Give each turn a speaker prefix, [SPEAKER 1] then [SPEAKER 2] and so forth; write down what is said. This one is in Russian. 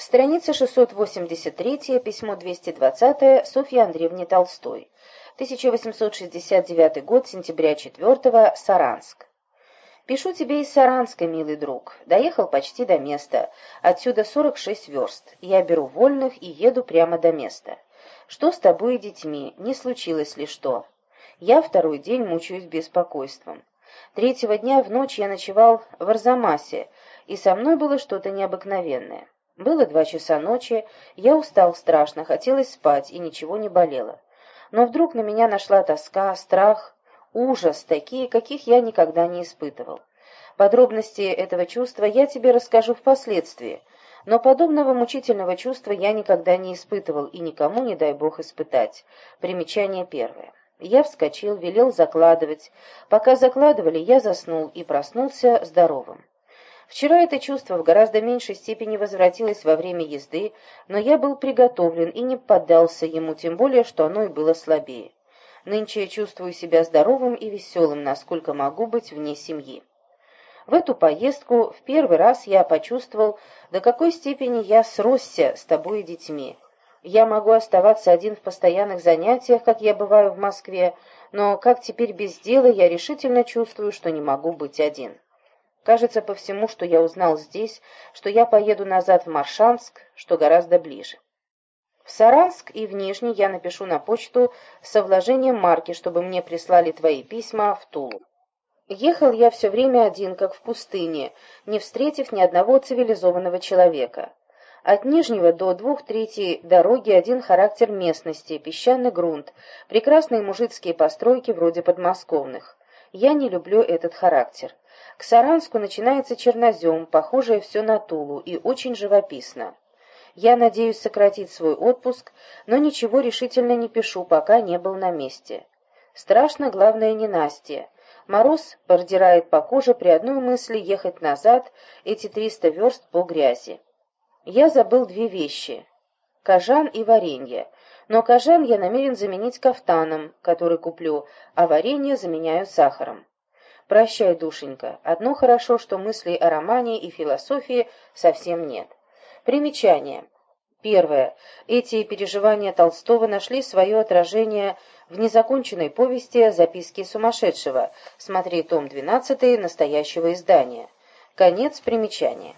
[SPEAKER 1] Страница 683, письмо 220 Софье Андреевне Толстой. 1869 год, сентября 4 Саранск. Пишу тебе из Саранска, милый друг. Доехал почти до места. Отсюда 46 верст. Я беру вольных и еду прямо до места. Что с тобой и детьми? Не случилось ли что? Я второй день мучаюсь беспокойством. Третьего дня в ночь я ночевал в Арзамасе, и со мной было что-то необыкновенное. Было два часа ночи, я устал страшно, хотелось спать, и ничего не болело. Но вдруг на меня нашла тоска, страх, ужас, такие, каких я никогда не испытывал. Подробности этого чувства я тебе расскажу впоследствии, но подобного мучительного чувства я никогда не испытывал и никому не дай бог испытать. Примечание первое. Я вскочил, велел закладывать. Пока закладывали, я заснул и проснулся здоровым. Вчера это чувство в гораздо меньшей степени возвратилось во время езды, но я был приготовлен и не поддался ему, тем более, что оно и было слабее. Нынче я чувствую себя здоровым и веселым, насколько могу быть вне семьи. В эту поездку в первый раз я почувствовал, до какой степени я сросся с тобой и детьми. Я могу оставаться один в постоянных занятиях, как я бываю в Москве, но как теперь без дела я решительно чувствую, что не могу быть один. Кажется по всему, что я узнал здесь, что я поеду назад в Маршанск, что гораздо ближе. В Саранск и в Нижний я напишу на почту со вложением марки, чтобы мне прислали твои письма в Тулу. Ехал я все время один, как в пустыне, не встретив ни одного цивилизованного человека. От Нижнего до двух третей дороги один характер местности, песчаный грунт, прекрасные мужицкие постройки вроде подмосковных. Я не люблю этот характер. К Саранску начинается чернозем, похожее все на Тулу, и очень живописно. Я надеюсь сократить свой отпуск, но ничего решительно не пишу, пока не был на месте. Страшно, главное, ненастье. Мороз продирает по коже при одной мысли ехать назад эти триста верст по грязи. Я забыл две вещи — кожан и варенье. Но кожан я намерен заменить кафтаном, который куплю, а варенье заменяю сахаром. Прощай, душенька. Одно хорошо, что мыслей о романе и философии совсем нет. Примечание. Первое. Эти переживания Толстого нашли свое отражение в незаконченной повести «Записки сумасшедшего». Смотри том 12 настоящего издания. Конец примечания.